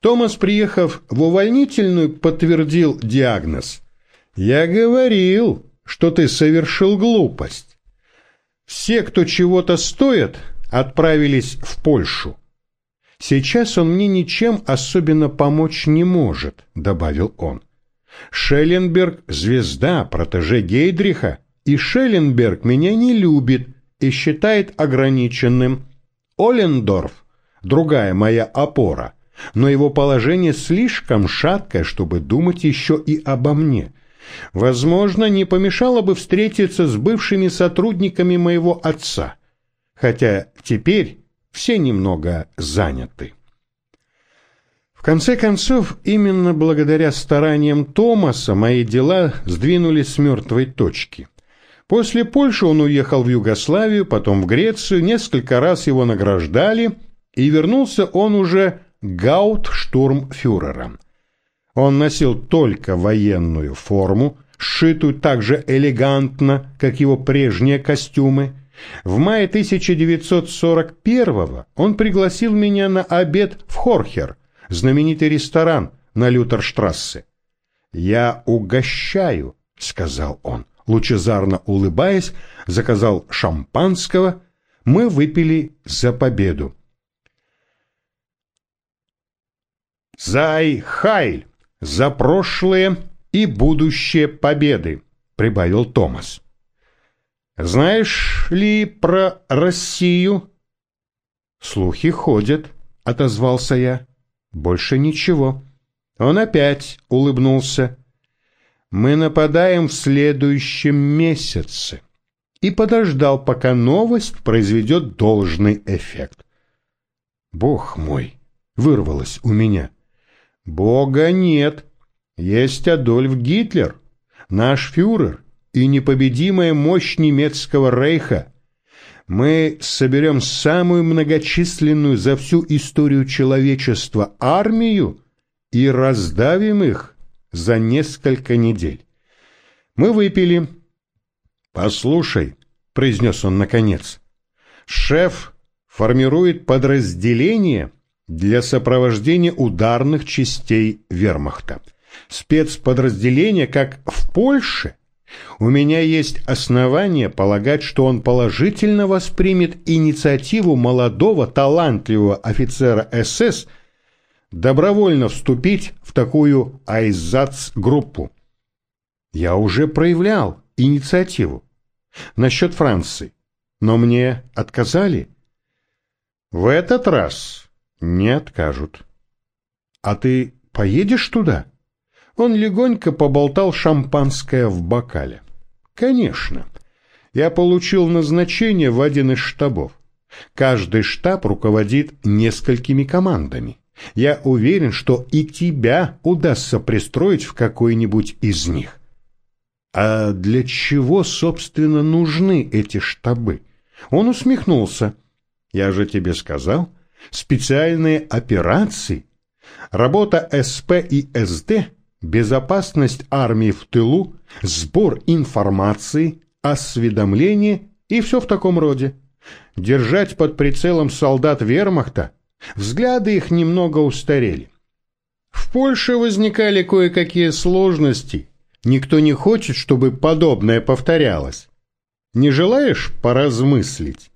Томас, приехав в увольнительную, подтвердил диагноз. «Я говорил, что ты совершил глупость. Все, кто чего-то стоит, отправились в Польшу. Сейчас он мне ничем особенно помочь не может», — добавил он. «Шелленберг — звезда, протеже Гейдриха, и Шелленберг меня не любит и считает ограниченным. Олендорф — другая моя опора, но его положение слишком шаткое, чтобы думать еще и обо мне. Возможно, не помешало бы встретиться с бывшими сотрудниками моего отца, хотя теперь все немного заняты. В конце концов, именно благодаря стараниям Томаса мои дела сдвинулись с мертвой точки. После Польши он уехал в Югославию, потом в Грецию, несколько раз его награждали, и вернулся он уже гаутштурмфюрером. Он носил только военную форму, сшитую так же элегантно, как его прежние костюмы. В мае 1941 он пригласил меня на обед в Хорхер, знаменитый ресторан на Лютерштрассе. «Я угощаю», — сказал он, лучезарно улыбаясь, заказал шампанского. Мы выпили за победу. «Зай Хайль!» за прошлые и будущее победы, прибавил Томас. Знаешь ли про Россию? Слухи ходят, отозвался я. Больше ничего. Он опять улыбнулся. Мы нападаем в следующем месяце. И подождал, пока новость произведет должный эффект. Бог мой, вырвалось у меня. Бога нет. Есть Адольф Гитлер, наш фюрер и непобедимая мощь немецкого рейха. Мы соберем самую многочисленную за всю историю человечества армию и раздавим их за несколько недель. Мы выпили. «Послушай», — произнес он наконец, — «шеф формирует подразделение» для сопровождения ударных частей вермахта. Спецподразделение, как в Польше, у меня есть основания полагать, что он положительно воспримет инициативу молодого талантливого офицера СС добровольно вступить в такую айзац-группу. Я уже проявлял инициативу насчет Франции, но мне отказали. В этот раз не откажут. А ты поедешь туда? Он легонько поболтал шампанское в бокале. Конечно. Я получил назначение в один из штабов. Каждый штаб руководит несколькими командами. Я уверен, что и тебя удастся пристроить в какой-нибудь из них. А для чего, собственно, нужны эти штабы? Он усмехнулся. Я же тебе сказал, специальные операции, работа СП и СД, безопасность армии в тылу, сбор информации, осведомление и все в таком роде. Держать под прицелом солдат вермахта, взгляды их немного устарели. В Польше возникали кое-какие сложности. Никто не хочет, чтобы подобное повторялось. Не желаешь поразмыслить?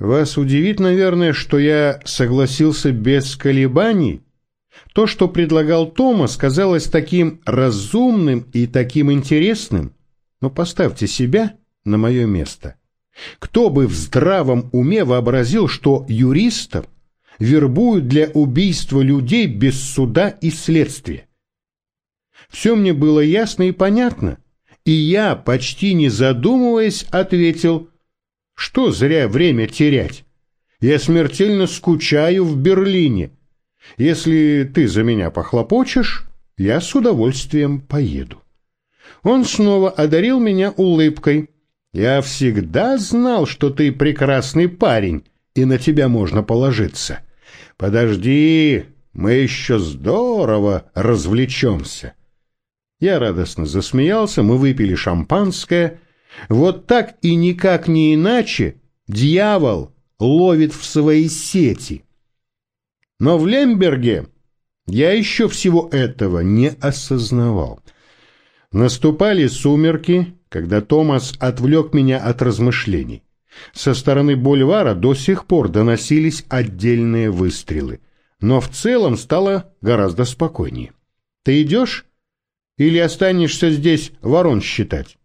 Вас удивит, наверное, что я согласился без колебаний. То, что предлагал Томас, казалось таким разумным и таким интересным. Но поставьте себя на мое место. Кто бы в здравом уме вообразил, что юристов вербуют для убийства людей без суда и следствия? Все мне было ясно и понятно, и я, почти не задумываясь, ответил что зря время терять? Я смертельно скучаю в Берлине. Если ты за меня похлопочешь, я с удовольствием поеду. Он снова одарил меня улыбкой. Я всегда знал, что ты прекрасный парень, и на тебя можно положиться. Подожди, мы еще здорово развлечемся. Я радостно засмеялся, мы выпили шампанское — вот так и никак не иначе дьявол ловит в свои сети. Но в Лемберге я еще всего этого не осознавал. Наступали сумерки, когда Томас отвлек меня от размышлений. Со стороны бульвара до сих пор доносились отдельные выстрелы, но в целом стало гораздо спокойнее. «Ты идешь? Или останешься здесь ворон считать?»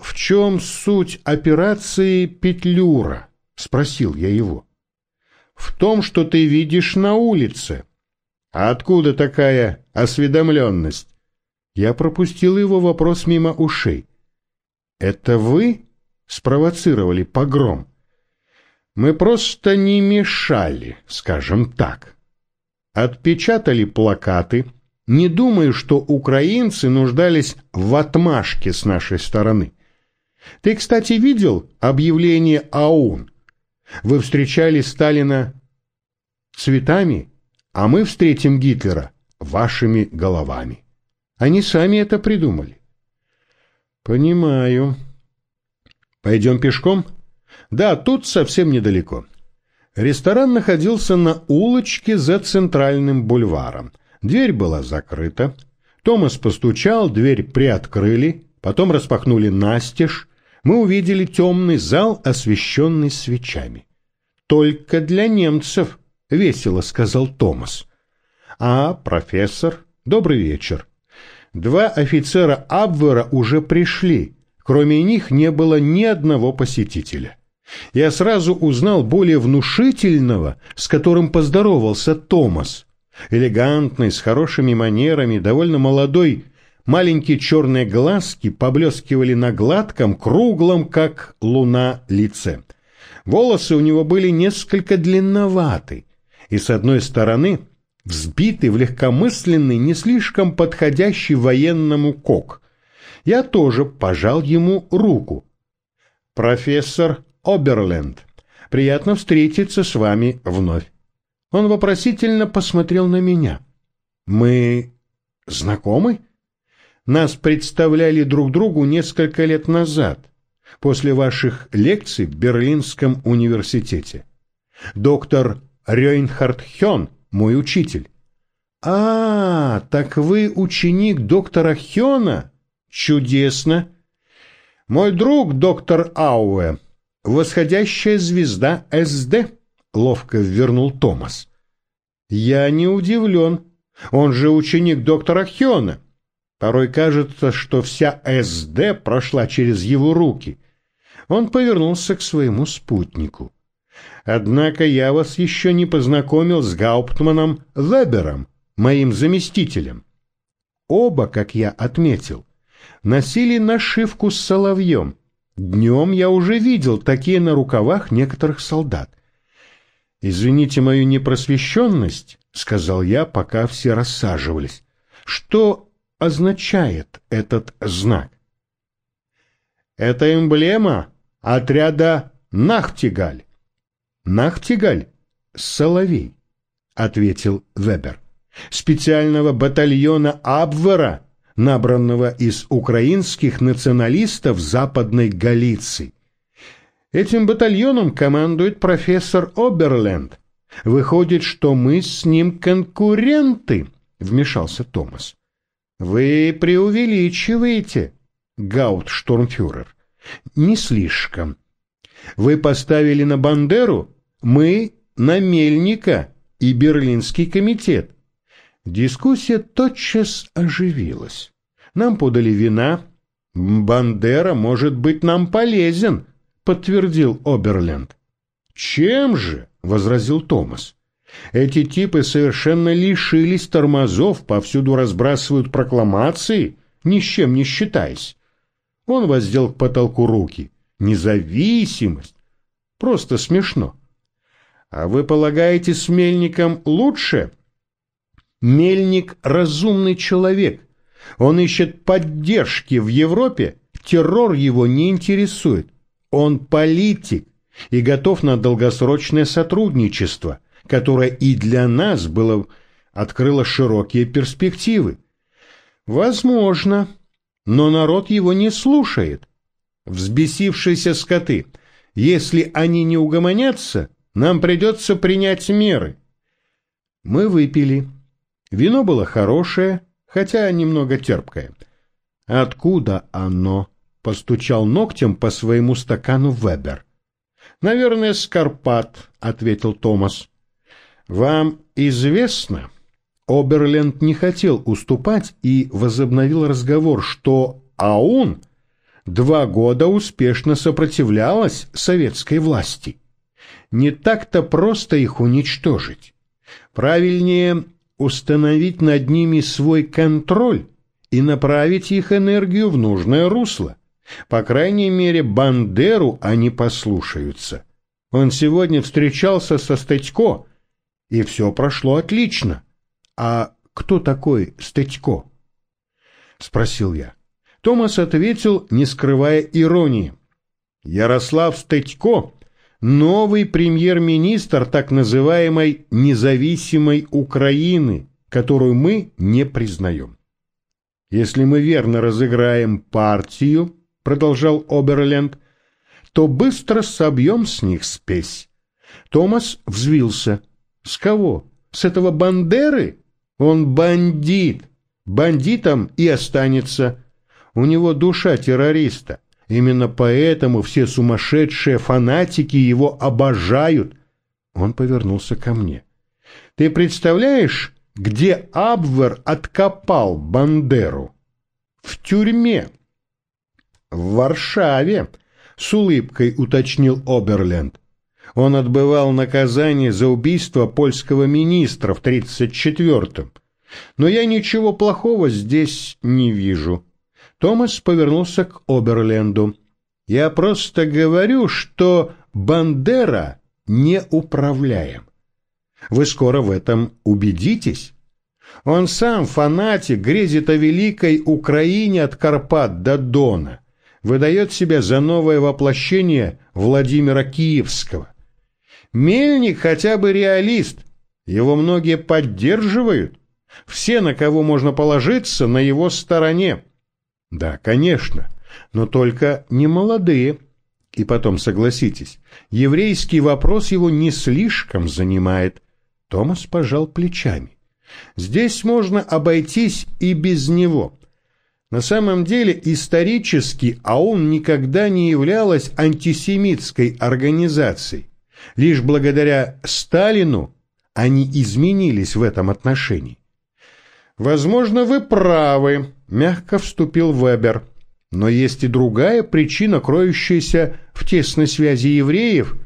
«В чем суть операции «Петлюра»?» — спросил я его. «В том, что ты видишь на улице». «А откуда такая осведомленность?» Я пропустил его вопрос мимо ушей. «Это вы спровоцировали погром?» «Мы просто не мешали, скажем так. Отпечатали плакаты, не думаю, что украинцы нуждались в отмашке с нашей стороны. Ты, кстати, видел объявление АУН? Вы встречали Сталина цветами, а мы встретим Гитлера вашими головами. Они сами это придумали. Понимаю. Пойдем пешком? Да, тут совсем недалеко. Ресторан находился на улочке за центральным бульваром. Дверь была закрыта. Томас постучал, дверь приоткрыли, потом распахнули настежь, мы увидели темный зал, освещенный свечами. «Только для немцев», — весело сказал Томас. «А, профессор, добрый вечер. Два офицера Абвера уже пришли. Кроме них не было ни одного посетителя. Я сразу узнал более внушительного, с которым поздоровался Томас. Элегантный, с хорошими манерами, довольно молодой Маленькие черные глазки поблескивали на гладком, круглом, как луна, лице. Волосы у него были несколько длинноваты, и с одной стороны взбитый в легкомысленный, не слишком подходящий военному кок. Я тоже пожал ему руку. «Профессор Оберленд, приятно встретиться с вами вновь». Он вопросительно посмотрел на меня. «Мы знакомы?» Нас представляли друг другу несколько лет назад, после ваших лекций в Берлинском университете. Доктор Рейнхард Хён, мой учитель. А, так вы ученик доктора Хёна? Чудесно. Мой друг доктор Ауэ, восходящая звезда СД, ловко вернул Томас. Я не удивлен. Он же ученик доктора Хёна. Порой кажется, что вся СД прошла через его руки. Он повернулся к своему спутнику. Однако я вас еще не познакомил с Гауптманом Вебером, моим заместителем. Оба, как я отметил, носили нашивку с соловьем. Днем я уже видел такие на рукавах некоторых солдат. «Извините мою непросвещенность», — сказал я, пока все рассаживались. «Что означает этот знак? Это эмблема отряда Нахтигаль. Нахтигаль — соловей, — ответил Вебер. Специального батальона Абвера, набранного из украинских националистов Западной Галиции. Этим батальоном командует профессор Оберленд. Выходит, что мы с ним конкуренты, — вмешался Томас. Вы преувеличиваете, Гаутштурмфюрер. Не слишком. Вы поставили на Бандеру, мы на Мельника и Берлинский комитет. Дискуссия тотчас оживилась. Нам подали вина. Бандера может быть нам полезен, подтвердил Оберленд. Чем же? возразил Томас. Эти типы совершенно лишились тормозов, повсюду разбрасывают прокламации, ни с чем не считаясь. Он воздел к потолку руки. Независимость. Просто смешно. А вы полагаете, с Мельником лучше? Мельник — разумный человек. Он ищет поддержки в Европе, террор его не интересует. Он политик и готов на долгосрочное сотрудничество — которое и для нас было открыло широкие перспективы. Возможно, но народ его не слушает. Взбесившиеся скоты, если они не угомонятся, нам придется принять меры. Мы выпили. Вино было хорошее, хотя немного терпкое. «Откуда оно?» — постучал ногтем по своему стакану Вебер. «Наверное, с Карпат», — ответил Томас. «Вам известно?» Оберленд не хотел уступать и возобновил разговор, что АУН два года успешно сопротивлялась советской власти. Не так-то просто их уничтожить. Правильнее установить над ними свой контроль и направить их энергию в нужное русло. По крайней мере, Бандеру они послушаются. Он сегодня встречался со Статько, и все прошло отлично. А кто такой Статько? Спросил я. Томас ответил, не скрывая иронии. Ярослав Статько – новый премьер-министр так называемой независимой Украины, которую мы не признаем. Если мы верно разыграем партию, продолжал Оберленд, то быстро собьем с них спесь. Томас взвился. С кого? С этого Бандеры? Он бандит. Бандитом и останется. У него душа террориста. Именно поэтому все сумасшедшие фанатики его обожают. Он повернулся ко мне. Ты представляешь, где Абвер откопал Бандеру? В тюрьме. В Варшаве, с улыбкой уточнил Оберленд. Он отбывал наказание за убийство польского министра в 34-м. Но я ничего плохого здесь не вижу. Томас повернулся к Оберленду. Я просто говорю, что Бандера неуправляем. Вы скоро в этом убедитесь. Он сам фанатик, грезит о великой Украине от Карпат до Дона, выдает себя за новое воплощение Владимира Киевского. Мельник хотя бы реалист, его многие поддерживают. Все, на кого можно положиться, на его стороне. Да, конечно, но только не молодые. И потом, согласитесь, еврейский вопрос его не слишком занимает. Томас пожал плечами. Здесь можно обойтись и без него. На самом деле, исторически АОН никогда не являлась антисемитской организацией. Лишь благодаря Сталину они изменились в этом отношении. «Возможно, вы правы», — мягко вступил Вебер. «Но есть и другая причина, кроющаяся в тесной связи евреев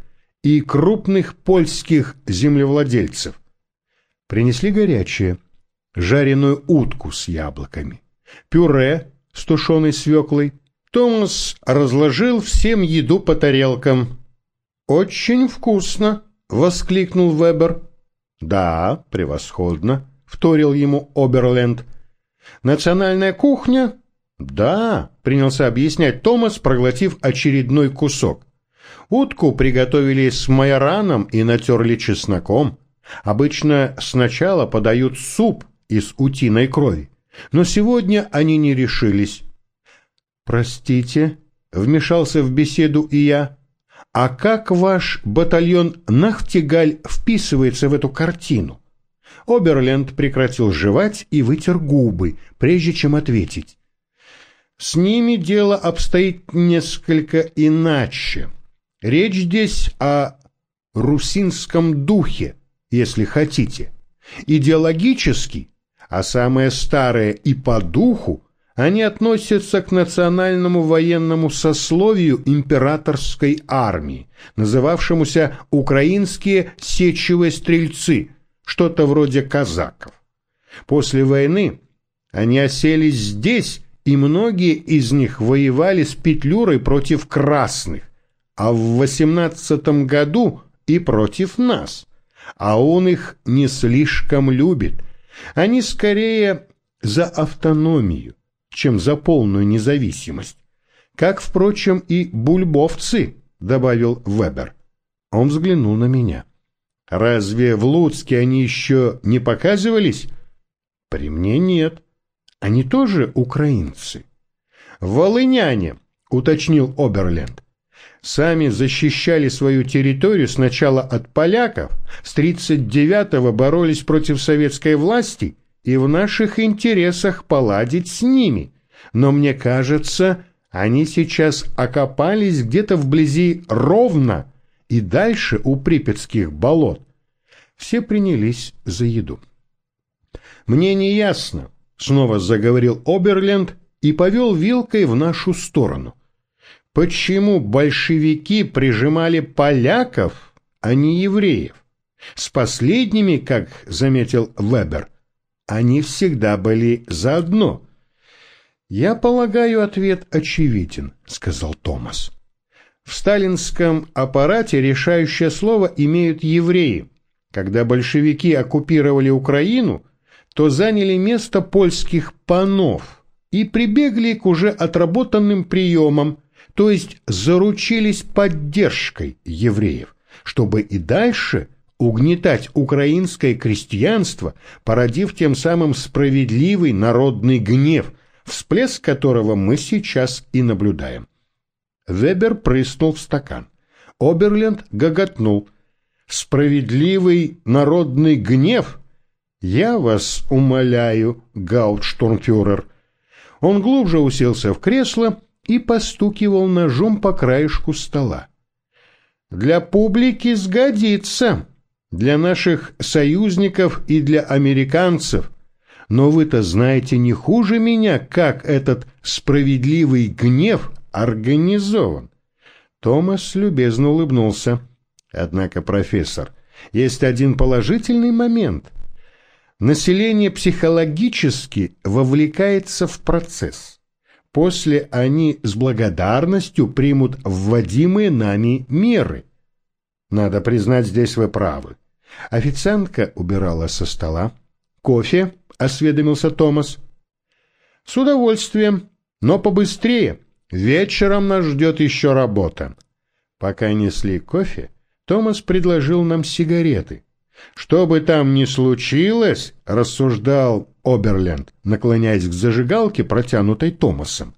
и крупных польских землевладельцев. Принесли горячее, жареную утку с яблоками, пюре с тушеной свеклой. Томас разложил всем еду по тарелкам. «Очень вкусно!» — воскликнул Вебер. «Да, превосходно!» — вторил ему Оберленд. «Национальная кухня?» «Да», — принялся объяснять Томас, проглотив очередной кусок. Утку приготовили с майораном и натерли чесноком. Обычно сначала подают суп из утиной крови, но сегодня они не решились. «Простите», — вмешался в беседу и я, — «а как ваш батальон Нахтигаль вписывается в эту картину?» Оберленд прекратил жевать и вытер губы, прежде чем ответить. «С ними дело обстоит несколько иначе. Речь здесь о русинском духе, если хотите. Идеологически, а самое старое и по духу, они относятся к национальному военному сословию императорской армии, называвшемуся «Украинские сечевые стрельцы», что-то вроде казаков. После войны они оселись здесь, и многие из них воевали с Петлюрой против красных, а в восемнадцатом году и против нас. А он их не слишком любит. Они скорее за автономию, чем за полную независимость. Как, впрочем, и бульбовцы, добавил Вебер. Он взглянул на меня. Разве в Луцке они еще не показывались? При мне нет. Они тоже украинцы. Волыняне, уточнил Оберленд. сами защищали свою территорию сначала от поляков, с 39-го боролись против советской власти, и в наших интересах поладить с ними. Но мне кажется, они сейчас окопались где-то вблизи Ровно и дальше у Припятских болот. Все принялись за еду. «Мне не ясно», — снова заговорил Оберленд и повел вилкой в нашу сторону — Почему большевики прижимали поляков, а не евреев? С последними, как заметил Вебер, они всегда были заодно. «Я полагаю, ответ очевиден», — сказал Томас. В сталинском аппарате решающее слово имеют евреи. Когда большевики оккупировали Украину, то заняли место польских панов и прибегли к уже отработанным приемам, то есть заручились поддержкой евреев, чтобы и дальше угнетать украинское крестьянство, породив тем самым справедливый народный гнев, всплеск которого мы сейчас и наблюдаем. Вебер прыснул в стакан. Оберленд гоготнул. «Справедливый народный гнев? Я вас умоляю, гауптштурмфюрер». Он глубже уселся в кресло и постукивал ножом по краешку стола. «Для публики сгодится, для наших союзников и для американцев, но вы-то знаете не хуже меня, как этот справедливый гнев организован». Томас любезно улыбнулся. «Однако, профессор, есть один положительный момент. Население психологически вовлекается в процесс». После они с благодарностью примут вводимые нами меры. Надо признать, здесь вы правы. Официантка убирала со стола. «Кофе?» — осведомился Томас. «С удовольствием, но побыстрее. Вечером нас ждет еще работа». Пока несли кофе, Томас предложил нам сигареты. «Что бы там ни случилось», — рассуждал Оберленд, наклоняясь к зажигалке, протянутой Томасом,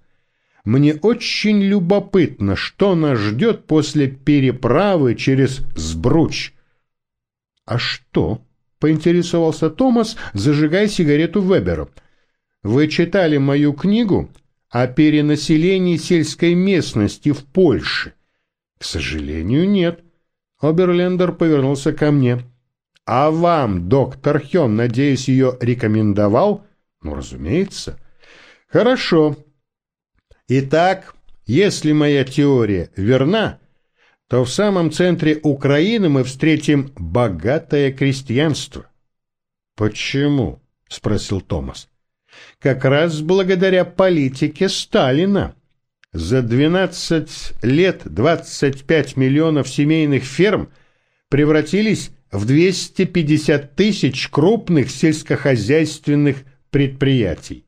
«мне очень любопытно, что нас ждет после переправы через Сбруч». «А что?» — поинтересовался Томас, зажигая сигарету Веберу. «Вы читали мою книгу о перенаселении сельской местности в Польше?» «К сожалению, нет». Оберлендер повернулся ко мне. А вам доктор Хён, надеюсь, ее рекомендовал? Ну, разумеется. Хорошо. Итак, если моя теория верна, то в самом центре Украины мы встретим богатое крестьянство. Почему? спросил Томас. Как раз благодаря политике Сталина. За 12 лет 25 миллионов семейных ферм превратились в 250 тысяч крупных сельскохозяйственных предприятий.